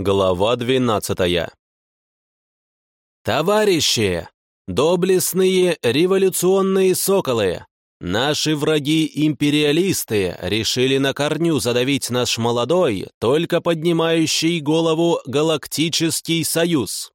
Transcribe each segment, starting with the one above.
Глава двенадцатая. Товарищи, доблестные революционные соколы, наши враги-империалисты решили на корню задавить наш молодой, только поднимающий голову галактический союз.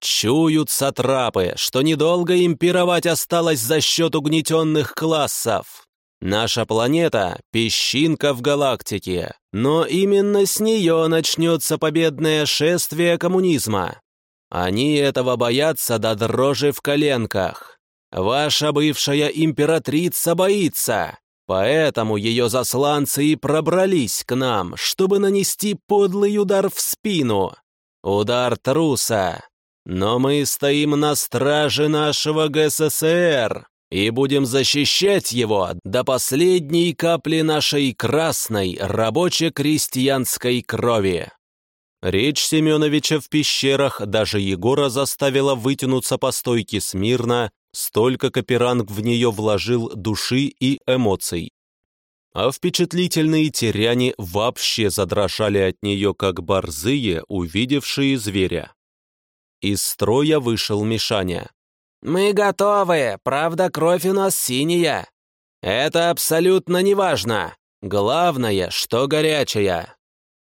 Чуют сатрапы, что недолго им пировать осталось за счет угнетенных классов. Наша планета — песчинка в галактике, но именно с нее начнется победное шествие коммунизма. Они этого боятся до дрожи в коленках. Ваша бывшая императрица боится, поэтому ее засланцы и пробрались к нам, чтобы нанести подлый удар в спину. Удар труса. Но мы стоим на страже нашего ГССР и будем защищать его до последней капли нашей красной рабоче-крестьянской крови». Речь Семеновича в пещерах даже Егора заставила вытянуться по стойке смирно, столько Каперанг в нее вложил души и эмоций. А впечатлительные теряне вообще задрожали от нее, как борзые, увидевшие зверя. Из строя вышел Мишаня. «Мы готовы, правда, кровь у нас синяя. Это абсолютно неважно. Главное, что горячая».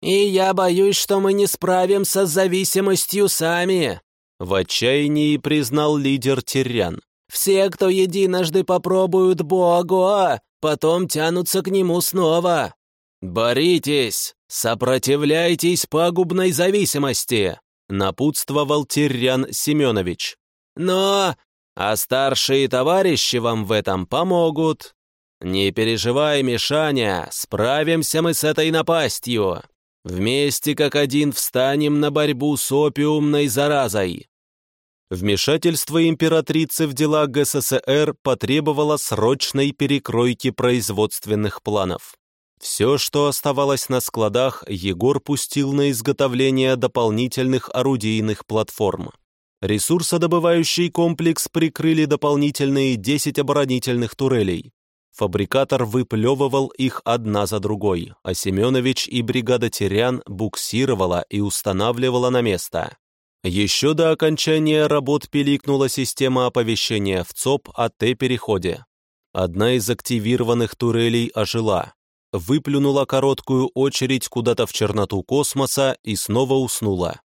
«И я боюсь, что мы не справимся с зависимостью сами», в отчаянии признал лидер Терян. «Все, кто единожды попробуют Богу, а потом тянутся к нему снова». «Боритесь, сопротивляйтесь пагубной зависимости», напутствовал Терян Семенович. Но... А старшие товарищи вам в этом помогут. Не переживай, Мишаня, справимся мы с этой напастью. Вместе как один встанем на борьбу с опиумной заразой. Вмешательство императрицы в дела ГССР потребовало срочной перекройки производственных планов. Все, что оставалось на складах, Егор пустил на изготовление дополнительных орудийных платформ. Ресурсодобывающий комплекс прикрыли дополнительные 10 оборонительных турелей. Фабрикатор выплевывал их одна за другой, а Семенович и бригада Терян буксировала и устанавливала на место. Еще до окончания работ пиликнула система оповещения в ЦОП о Т-переходе. Одна из активированных турелей ожила, выплюнула короткую очередь куда-то в черноту космоса и снова уснула.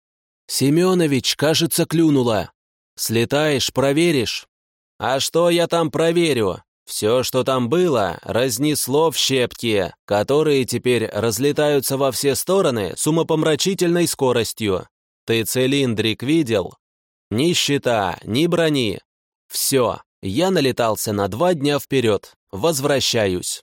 «Семенович, кажется, клюнула. Слетаешь, проверишь?» «А что я там проверю? Все, что там было, разнесло в щепки, которые теперь разлетаются во все стороны с умопомрачительной скоростью. Ты цилиндрик видел? Ни щита, ни брони. Все, я налетался на два дня вперед. Возвращаюсь».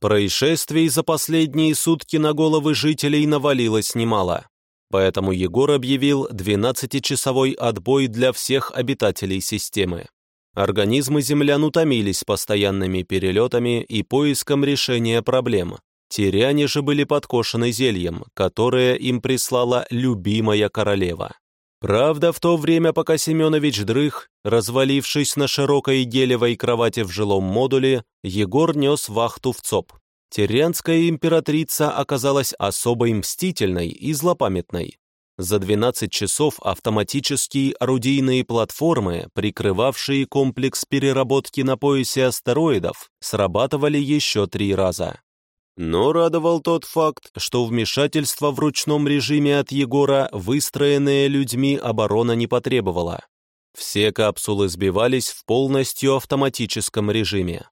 Происшествий за последние сутки на головы жителей навалилось немало. Поэтому Егор объявил 12-часовой отбой для всех обитателей системы. Организмы землян утомились постоянными перелетами и поиском решения проблем. Тиряне же были подкошены зельем, которое им прислала любимая королева. Правда, в то время, пока Семенович дрых, развалившись на широкой гелевой кровати в жилом модуле, Егор нес вахту в ЦОП. Тирианская императрица оказалась особой мстительной и злопамятной. За 12 часов автоматические орудийные платформы, прикрывавшие комплекс переработки на поясе астероидов, срабатывали еще три раза. Но радовал тот факт, что вмешательство в ручном режиме от Егора, выстроенное людьми, оборона не потребовала. Все капсулы сбивались в полностью автоматическом режиме.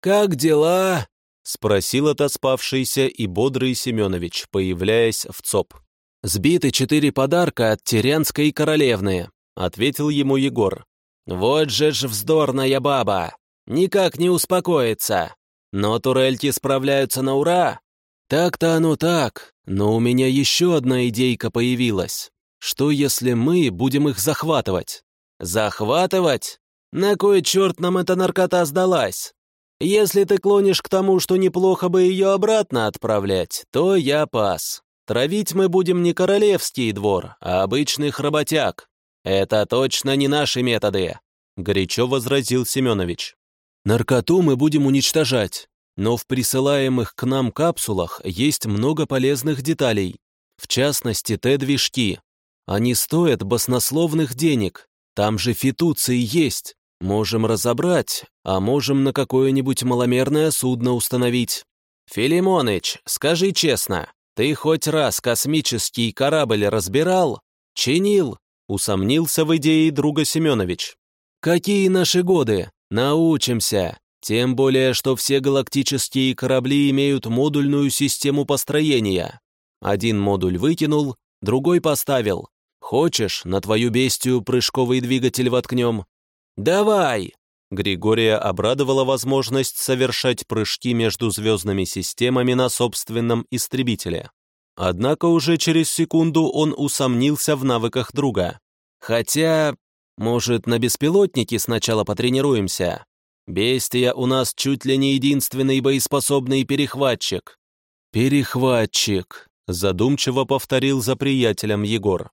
«Как дела?» — спросил отоспавшийся и бодрый Семенович, появляясь в ЦОП. «Сбиты четыре подарка от Терянской королевны», — ответил ему Егор. «Вот же ж вздорная баба! Никак не успокоится! Но турельки справляются на ура!» «Так-то оно так, но у меня еще одна идейка появилась. Что если мы будем их захватывать?» «Захватывать? На кой черт нам эта наркота сдалась? Если ты клонишь к тому, что неплохо бы ее обратно отправлять, то я пас. Травить мы будем не королевский двор, а обычных работяг. Это точно не наши методы», — горячо возразил Семенович. «Наркоту мы будем уничтожать, но в присылаемых к нам капсулах есть много полезных деталей. В частности, Т-движки. Они стоят баснословных денег. Там же фитуции есть. Можем разобрать, а можем на какое-нибудь маломерное судно установить. Филимоныч, скажи честно, ты хоть раз космический корабль разбирал? Чинил? Усомнился в идее друга Семенович. Какие наши годы? Научимся. Тем более, что все галактические корабли имеют модульную систему построения. Один модуль выкинул, другой поставил. Хочешь, на твою бестию прыжковый двигатель воткнем? Давай! Григория обрадовала возможность совершать прыжки между звездными системами на собственном истребителе. Однако уже через секунду он усомнился в навыках друга. Хотя, может, на беспилотнике сначала потренируемся? Бестия у нас чуть ли не единственный боеспособный перехватчик. Перехватчик, задумчиво повторил за приятелем Егор.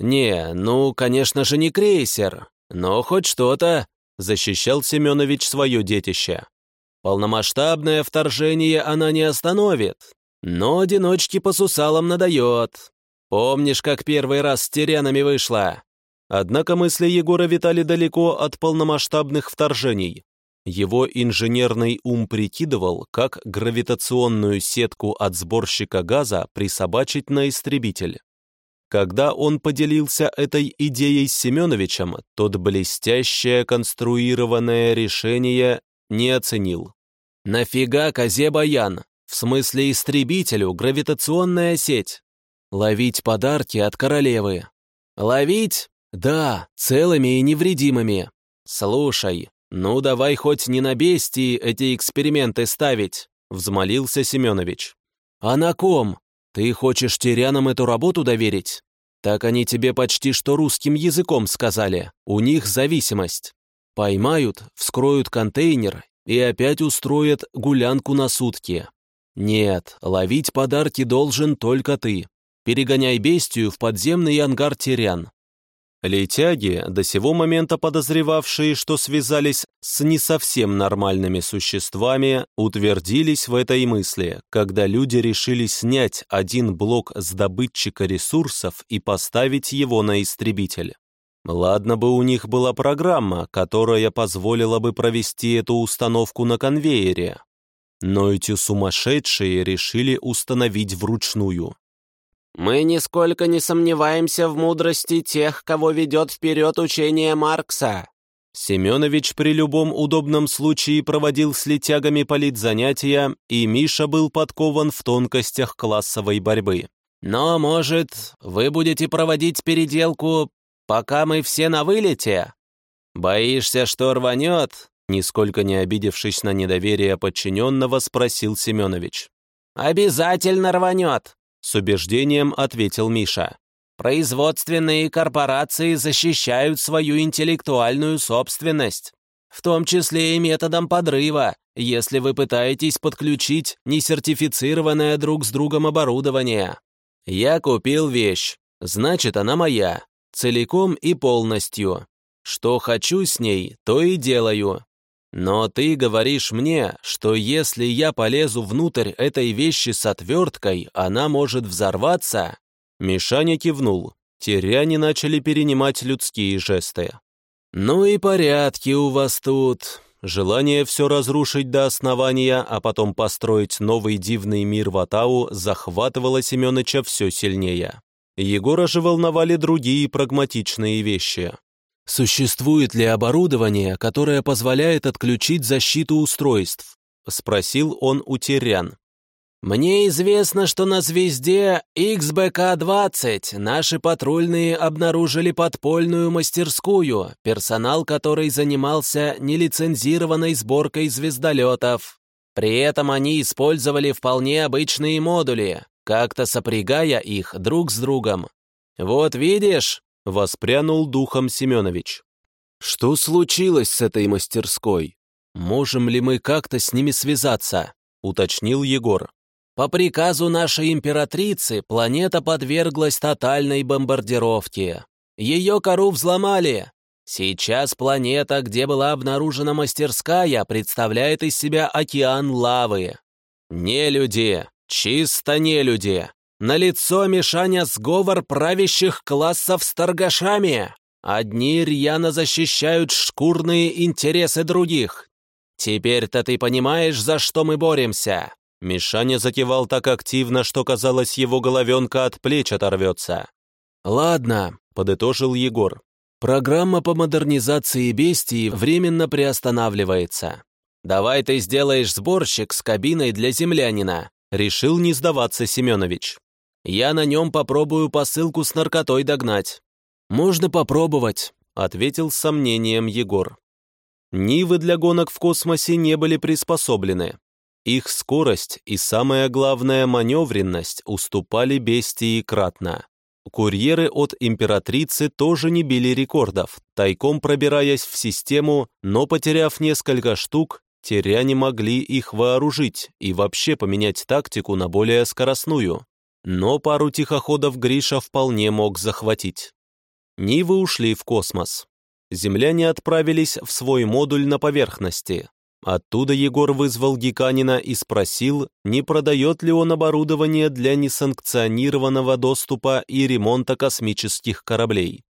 Не, ну, конечно же, не крейсер, но хоть что-то, защищал Семенович свое детище. Полномасштабное вторжение она не остановит, но одиночки по сусалам надает. Помнишь, как первый раз с терянами вышла? Однако мысли Егора витали далеко от полномасштабных вторжений. Его инженерный ум прикидывал, как гравитационную сетку от сборщика газа присобачить на истребитель. Когда он поделился этой идеей с Семеновичем, тот блестящее конструированное решение не оценил. «Нафига козе баян? В смысле истребителю гравитационная сеть? Ловить подарки от королевы. Ловить? Да, целыми и невредимыми. Слушай, «Ну, давай хоть не на бестии эти эксперименты ставить», — взмолился Семенович. «А на ком? Ты хочешь терянам эту работу доверить? Так они тебе почти что русским языком сказали. У них зависимость. Поймают, вскроют контейнер и опять устроят гулянку на сутки. Нет, ловить подарки должен только ты. Перегоняй бестию в подземный ангар терян. Летяги, до сего момента подозревавшие, что связались с не совсем нормальными существами, утвердились в этой мысли, когда люди решили снять один блок с добытчика ресурсов и поставить его на истребитель. Ладно бы у них была программа, которая позволила бы провести эту установку на конвейере. Но эти сумасшедшие решили установить вручную. Мы нисколько не сомневаемся в мудрости тех, кого ведет вперед учение Маркса». Семенович при любом удобном случае проводил с летягами политзанятия, и Миша был подкован в тонкостях классовой борьбы. «Но, может, вы будете проводить переделку, пока мы все на вылете? Боишься, что рванет?» Нисколько не обидевшись на недоверие подчиненного, спросил Семенович. «Обязательно рванет!» С убеждением ответил Миша. Производственные корпорации защищают свою интеллектуальную собственность, в том числе и методом подрыва, если вы пытаетесь подключить несертифицированное друг с другом оборудование. Я купил вещь, значит, она моя, целиком и полностью. Что хочу с ней, то и делаю. Но ты говоришь мне, что если я полезу внутрь этой вещи с отверткой, она может взорваться?» Мишаня кивнул. Теряне начали перенимать людские жесты. «Ну и порядки у вас тут. Желание все разрушить до основания, а потом построить новый дивный мир в Атау захватывало Семеновича все сильнее. Егора же волновали другие прагматичные вещи. «Существует ли оборудование, которое позволяет отключить защиту устройств?» — спросил он у Терян. «Мне известно, что на звезде XBK-20 наши патрульные обнаружили подпольную мастерскую, персонал которой занимался нелицензированной сборкой звездолетов. При этом они использовали вполне обычные модули, как-то сопрягая их друг с другом. Вот видишь, Воспрянул духом Семенович. «Что случилось с этой мастерской? Можем ли мы как-то с ними связаться?» — уточнил Егор. «По приказу нашей императрицы планета подверглась тотальной бомбардировке. Ее кору взломали. Сейчас планета, где была обнаружена мастерская, представляет из себя океан лавы. Не люди, чисто не люди. На лицо Мишаня сговор правящих классов с торгашами. Одни рьяно защищают шкурные интересы других. Теперь-то ты понимаешь, за что мы боремся?» Мишаня закивал так активно, что, казалось, его головенка от плеч оторвется. «Ладно», — подытожил Егор. «Программа по модернизации бестии временно приостанавливается. Давай ты сделаешь сборщик с кабиной для землянина», — решил не сдаваться Семенович. «Я на нем попробую посылку с наркотой догнать». «Можно попробовать», — ответил с сомнением Егор. Нивы для гонок в космосе не были приспособлены. Их скорость и, самое главное, маневренность уступали бестии кратно. Курьеры от императрицы тоже не били рекордов, тайком пробираясь в систему, но, потеряв несколько штук, теряне могли их вооружить и вообще поменять тактику на более скоростную. Но пару тихоходов Гриша вполне мог захватить. Нивы ушли в космос. Земляне отправились в свой модуль на поверхности, Оттуда Егор вызвал Геканина и спросил, не продает ли он оборудование для несанкционированного доступа и ремонта космических кораблей.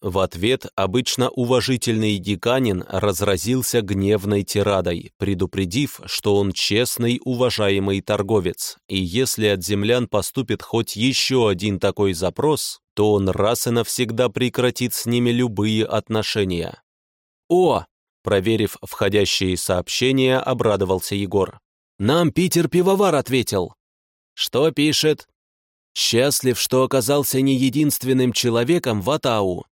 В ответ обычно уважительный Геканин разразился гневной тирадой, предупредив, что он честный, уважаемый торговец, и если от землян поступит хоть еще один такой запрос, то он раз и навсегда прекратит с ними любые отношения. «О, Проверив входящие сообщения, обрадовался Егор. «Нам Питер Пивовар ответил». «Что пишет?» «Счастлив, что оказался не единственным человеком в Атау.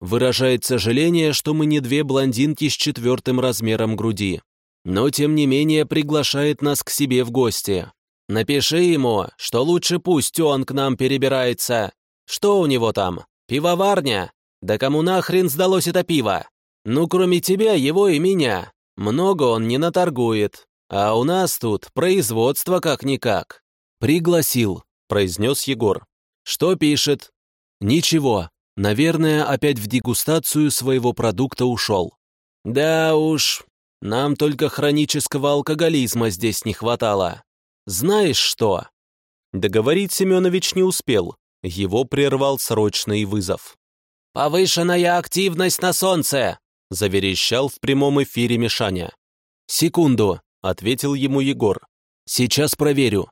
Выражает сожаление, что мы не две блондинки с четвертым размером груди. Но, тем не менее, приглашает нас к себе в гости. Напиши ему, что лучше пусть он к нам перебирается. Что у него там? Пивоварня? Да кому нахрен сдалось это пиво? Ну, кроме тебя, его и меня. Много он не наторгует. А у нас тут производство как-никак. Пригласил, произнес Егор. Что пишет? Ничего. Наверное, опять в дегустацию своего продукта ушел. Да уж, нам только хронического алкоголизма здесь не хватало. Знаешь что? Договорить Семенович не успел. Его прервал срочный вызов. «Повышенная активность на солнце! — заверещал в прямом эфире Мишаня. «Секунду», — ответил ему Егор. «Сейчас проверю».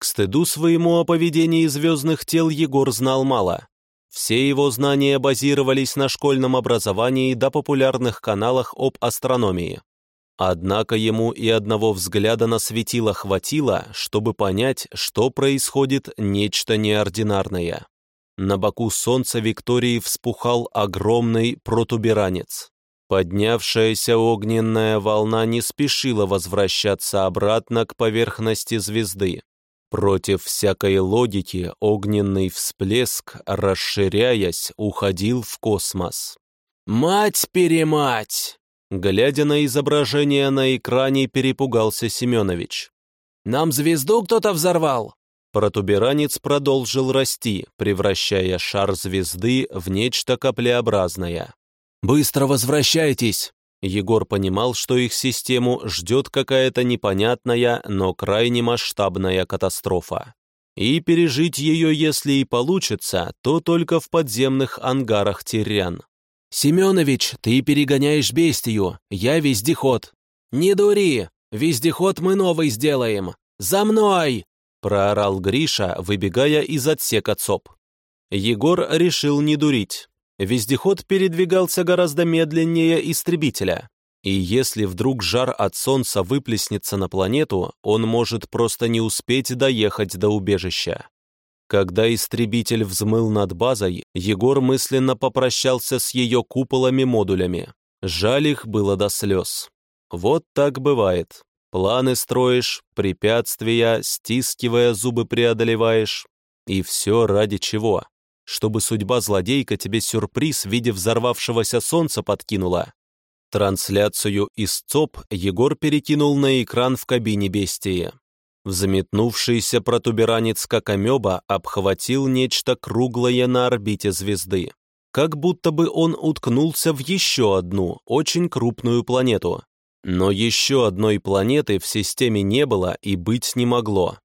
К стыду своему о поведении звездных тел Егор знал мало. Все его знания базировались на школьном образовании да популярных каналах об астрономии. Однако ему и одного взгляда на светило хватило, чтобы понять, что происходит нечто неординарное. На боку солнца Виктории вспухал огромный протуберанец. Поднявшаяся огненная волна не спешила возвращаться обратно к поверхности звезды. Против всякой логики огненный всплеск, расширяясь, уходил в космос. «Мать-перемать!» Глядя на изображение на экране, перепугался Семенович. «Нам звезду кто-то взорвал!» Протуберанец продолжил расти, превращая шар звезды в нечто каплеобразное. «Быстро возвращайтесь!» Егор понимал, что их систему ждет какая-то непонятная, но крайне масштабная катастрофа. И пережить ее, если и получится, то только в подземных ангарах Тирян. «Семенович, ты перегоняешь бестию, я вездеход». «Не дури, вездеход мы новый сделаем. За мной!» проорал Гриша, выбегая из отсека ЦОП. Егор решил не дурить. Вездеход передвигался гораздо медленнее истребителя, и если вдруг жар от солнца выплеснется на планету, он может просто не успеть доехать до убежища. Когда истребитель взмыл над базой, Егор мысленно попрощался с ее куполами-модулями. Жаль их было до слез. Вот так бывает. Планы строишь, препятствия, стискивая зубы преодолеваешь. И все ради чего? Чтобы судьба злодейка тебе сюрприз в виде взорвавшегося солнца подкинула. Трансляцию из ЦОП Егор перекинул на экран в кабине бестии. Взметнувшийся протуберанец как амеба обхватил нечто круглое на орбите звезды. Как будто бы он уткнулся в еще одну, очень крупную планету. Но еще одной планеты в системе не было и быть не могло.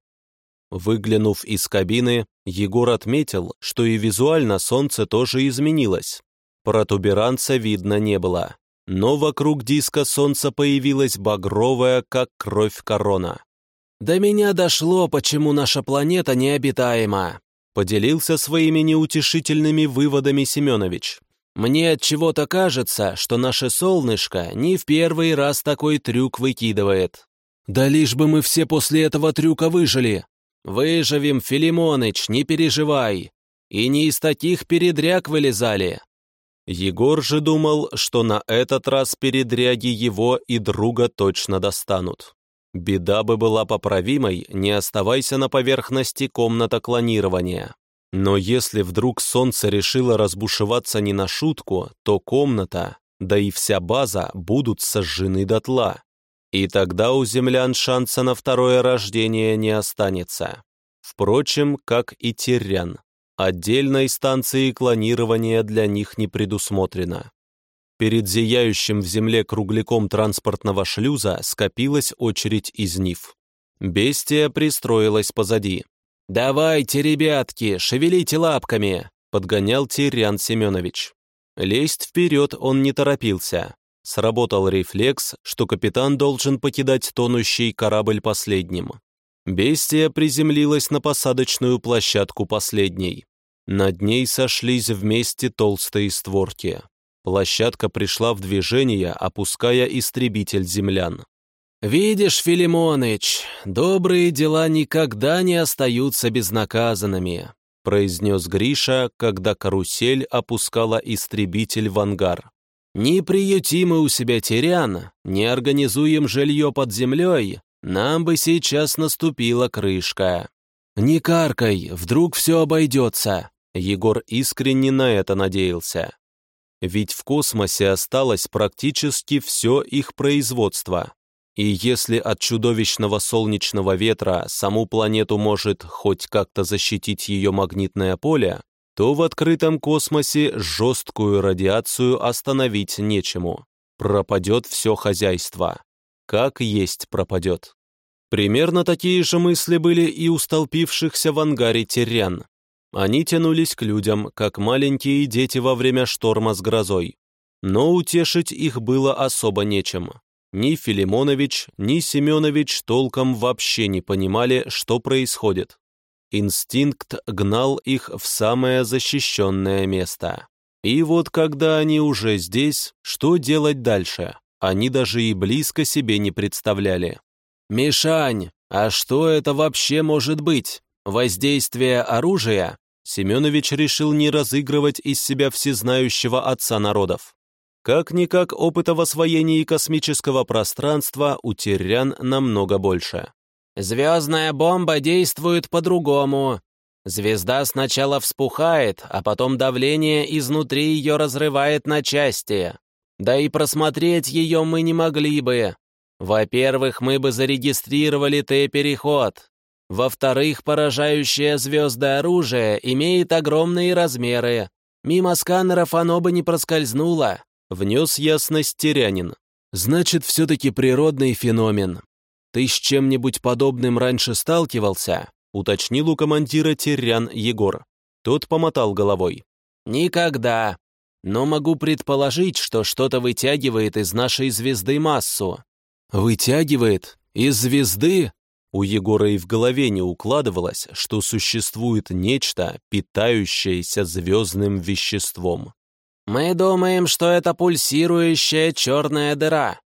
Выглянув из кабины, Егор отметил, что и визуально солнце тоже изменилось. Протуберанца видно не было, но вокруг диска солнца появилась багровая, как кровь корона. «До меня дошло, почему наша планета необитаема», поделился своими неутешительными выводами Семенович. «Мне от чего-то кажется, что наше солнышко не в первый раз такой трюк выкидывает». «Да лишь бы мы все после этого трюка выжили», «Выживем, Филимоныч, не переживай. И не из таких передряг вылезали». Егор же думал, что на этот раз передряги его и друга точно достанут. Беда бы была поправимой, не оставайся на поверхности комната клонирования. Но если вдруг солнце решило разбушеваться не на шутку, то комната, да и вся база будут сожжены дотла. И тогда у землян шанса на второе рождение не останется. Впрочем, как и Терян. Отдельной станции клонирования для них не предусмотрено. Перед зияющим в земле кругляком транспортного шлюза скопилась очередь из нив. Бестия пристроилась позади. «Давайте, ребятки, шевелите лапками!» — подгонял Тирян Семенович. Лезть вперед он не торопился. Сработал рефлекс, что капитан должен покидать тонущий корабль последним. Бестия приземлилась на посадочную площадку последней. Над ней сошлись вместе толстые створки. Площадка пришла в движение, опуская истребитель землян. «Видишь, Филимоныч, добрые дела никогда не остаются безнаказанными», произнес Гриша, когда карусель опускала истребитель в ангар. Не приютим мы у себя терян, не организуем жилье под землей, нам бы сейчас наступила крышка. Не каркай, вдруг все обойдется. Егор искренне на это надеялся. Ведь в космосе осталось практически все их производство. И если от чудовищного солнечного ветра саму планету может хоть как-то защитить ее магнитное поле, то в открытом космосе жесткую радиацию остановить нечему. Пропадет все хозяйство. Как есть пропадет. Примерно такие же мысли были и у столпившихся в ангаре терян. Они тянулись к людям, как маленькие дети во время шторма с грозой. Но утешить их было особо нечем. Ни Филимонович, ни Семенович толком вообще не понимали, что происходит. Инстинкт гнал их в самое защищенное место. И вот когда они уже здесь, что делать дальше? Они даже и близко себе не представляли. «Мишань, а что это вообще может быть? Воздействие оружия?» Семенович решил не разыгрывать из себя всезнающего отца народов. Как-никак опыта в освоении космического пространства у терян намного больше. Звездная бомба действует по-другому. Звезда сначала вспухает, а потом давление изнутри ее разрывает на части. Да и просмотреть ее мы не могли бы. Во-первых, мы бы зарегистрировали Т-переход. Во-вторых, поражающее звезды оружие имеет огромные размеры. Мимо сканеров оно бы не проскользнуло. Внес ясность Терянин. Значит, все-таки природный феномен. «Ты с чем-нибудь подобным раньше сталкивался?» — уточнил у командира Терян Егор. Тот помотал головой. «Никогда. Но могу предположить, что что-то вытягивает из нашей звезды массу». «Вытягивает? Из звезды?» У Егора и в голове не укладывалось, что существует нечто, питающееся звездным веществом. «Мы думаем, что это пульсирующая черная дыра».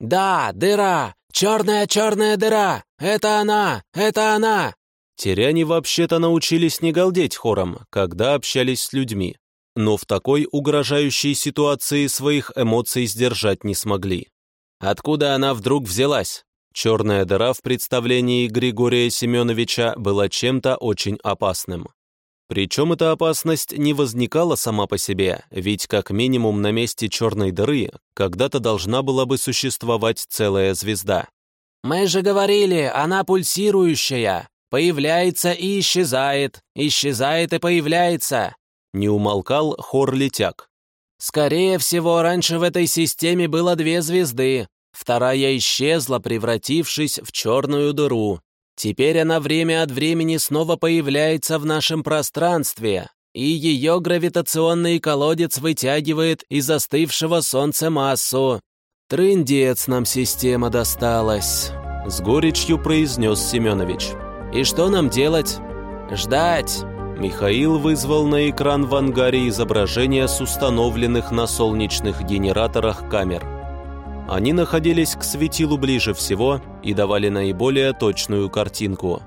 «Да, дыра! «Черная-черная дыра! Это она! Это она!» Теряне вообще-то научились не галдеть хором, когда общались с людьми, но в такой угрожающей ситуации своих эмоций сдержать не смогли. Откуда она вдруг взялась? Черная дыра в представлении Григория Семеновича была чем-то очень опасным. Причем эта опасность не возникала сама по себе, ведь как минимум на месте черной дыры когда-то должна была бы существовать целая звезда. «Мы же говорили, она пульсирующая, появляется и исчезает, исчезает и появляется», не умолкал хор летяг. «Скорее всего, раньше в этой системе было две звезды, вторая исчезла, превратившись в черную дыру. Теперь она время от времени снова появляется в нашем пространстве, и ее гравитационный колодец вытягивает из застывшего солнца массу. Трындец нам система досталась», — с горечью произнес Семенович. «И что нам делать?» «Ждать!» Михаил вызвал на экран в ангаре изображения с установленных на солнечных генераторах камер. Они находились к светилу ближе всего и давали наиболее точную картинку.